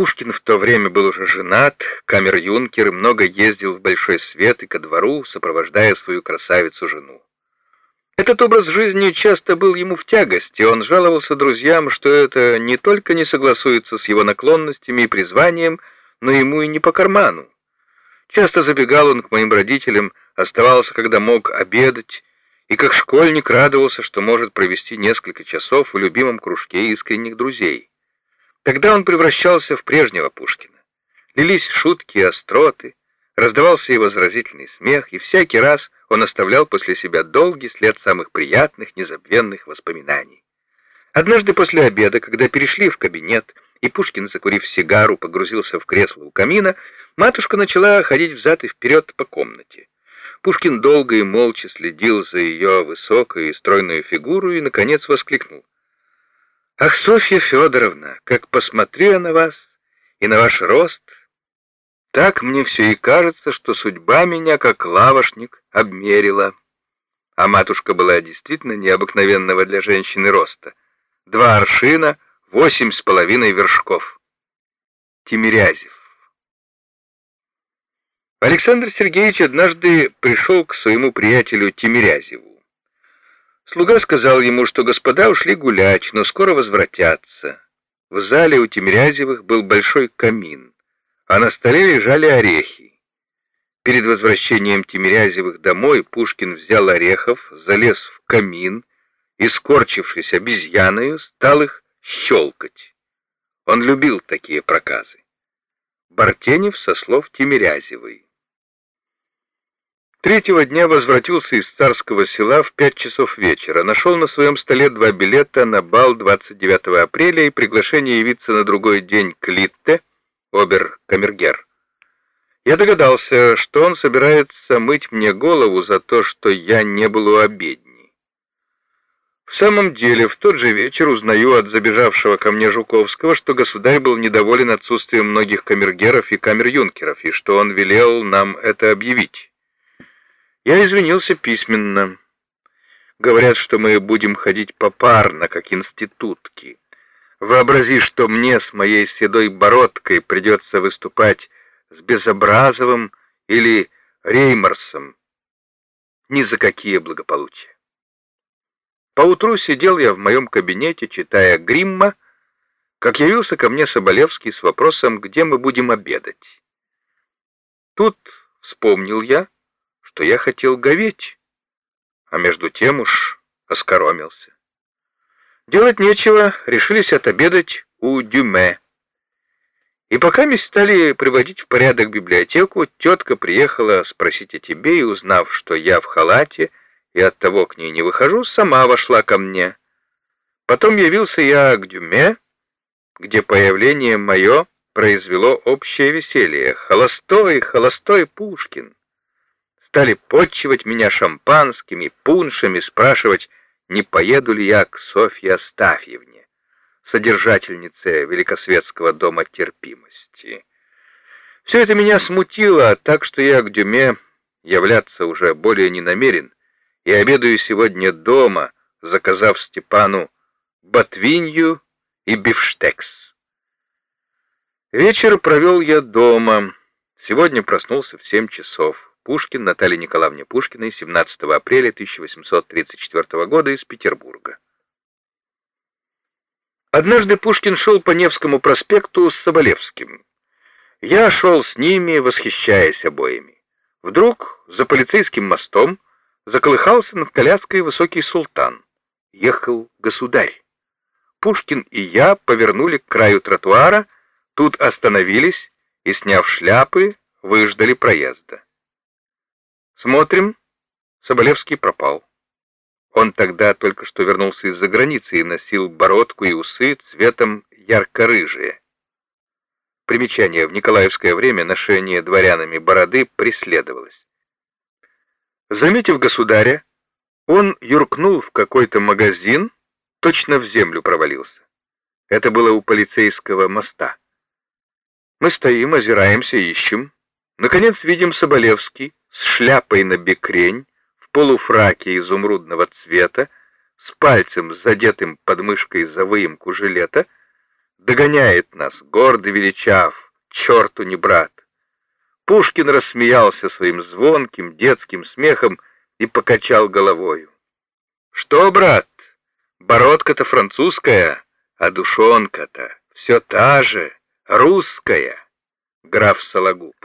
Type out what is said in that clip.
Пушкин в то время был уже женат, камер-юнкер и много ездил в большой свет и ко двору, сопровождая свою красавицу-жену. Этот образ жизни часто был ему в тягости, он жаловался друзьям, что это не только не согласуется с его наклонностями и призванием, но ему и не по карману. Часто забегал он к моим родителям, оставался, когда мог, обедать, и как школьник радовался, что может провести несколько часов в любимом кружке искренних друзей. Тогда он превращался в прежнего Пушкина. Лились шутки и остроты, раздавался его заразительный смех, и всякий раз он оставлял после себя долгий след самых приятных, незабвенных воспоминаний. Однажды после обеда, когда перешли в кабинет, и Пушкин, закурив сигару, погрузился в кресло у камина, матушка начала ходить взад и вперед по комнате. Пушкин долго и молча следил за ее высокой и стройной фигурой и, наконец, воскликнул. Ах, Софья Федоровна, как посмотрю я на вас и на ваш рост, так мне все и кажется, что судьба меня, как лавошник, обмерила. А матушка была действительно необыкновенного для женщины роста. Два аршина, восемь с половиной вершков. Тимирязев. Александр Сергеевич однажды пришел к своему приятелю Тимирязеву. Слуга сказал ему, что господа ушли гулять, но скоро возвратятся. В зале у Тимирязевых был большой камин, а на столе лежали орехи. Перед возвращением Тимирязевых домой Пушкин взял орехов, залез в камин и, скорчившись обезьяною, стал их щелкать. Он любил такие проказы. Бартенев со слов Тимирязевой. Третьего дня возвратился из царского села в пять часов вечера, нашел на своем столе два билета на бал 29 апреля и приглашение явиться на другой день к Литте, обер-камергер. Я догадался, что он собирается мыть мне голову за то, что я не был у обедни. В самом деле, в тот же вечер узнаю от забежавшего ко мне Жуковского, что государь был недоволен отсутствием многих камергеров и камер-юнкеров, и что он велел нам это объявить. Я извинился письменно. Говорят, что мы будем ходить попарно, как институтки. Вообрази, что мне с моей седой бородкой придется выступать с Безобразовым или Реймарсом. Ни за какие благополучия. Поутру сидел я в моем кабинете, читая Гримма, как явился ко мне Соболевский с вопросом, где мы будем обедать. Тут вспомнил я, что я хотел говеть, а между тем уж оскоромился. Делать нечего, решились отобедать у Дюме. И пока мы стали приводить в порядок библиотеку, тетка приехала спросить о тебе, и узнав, что я в халате и от того к ней не выхожу, сама вошла ко мне. Потом явился я к Дюме, где появление мое произвело общее веселье. Холостой, холостой Пушкин стали подчивать меня шампанскими, пуншами, спрашивать, не поеду ли я к Софье Астафьевне, содержательнице Великосветского дома терпимости. Все это меня смутило, так что я к Дюме являться уже более не намерен, и обедаю сегодня дома, заказав Степану ботвинью и бифштекс. Вечер провел я дома. Сегодня проснулся в семь часов. Пушкин Наталье Николаевне Пушкиной 17 апреля 1834 года из Петербурга. Однажды Пушкин шел по Невскому проспекту с Соболевским. Я шел с ними, восхищаясь обоими. Вдруг за полицейским мостом заколыхался над коляской высокий султан. Ехал государь. Пушкин и я повернули к краю тротуара, тут остановились и, сняв шляпы, выждали проезда. Смотрим, Соболевский пропал. Он тогда только что вернулся из-за границы и носил бородку и усы цветом ярко-рыжие. Примечание. В Николаевское время ношение дворянами бороды преследовалось. Заметив государя, он юркнул в какой-то магазин, точно в землю провалился. Это было у полицейского моста. Мы стоим, озираемся, ищем. Наконец видим Соболевский, с шляпой на бекрень, в полуфраке изумрудного цвета, с пальцем, задетым под мышкой за выемку жилета, Догоняет нас, гордый величав, черту не брат. Пушкин рассмеялся своим звонким детским смехом и покачал головою. Что, брат, бородка-то французская, а душонка-то все та же, русская, граф Сологуб.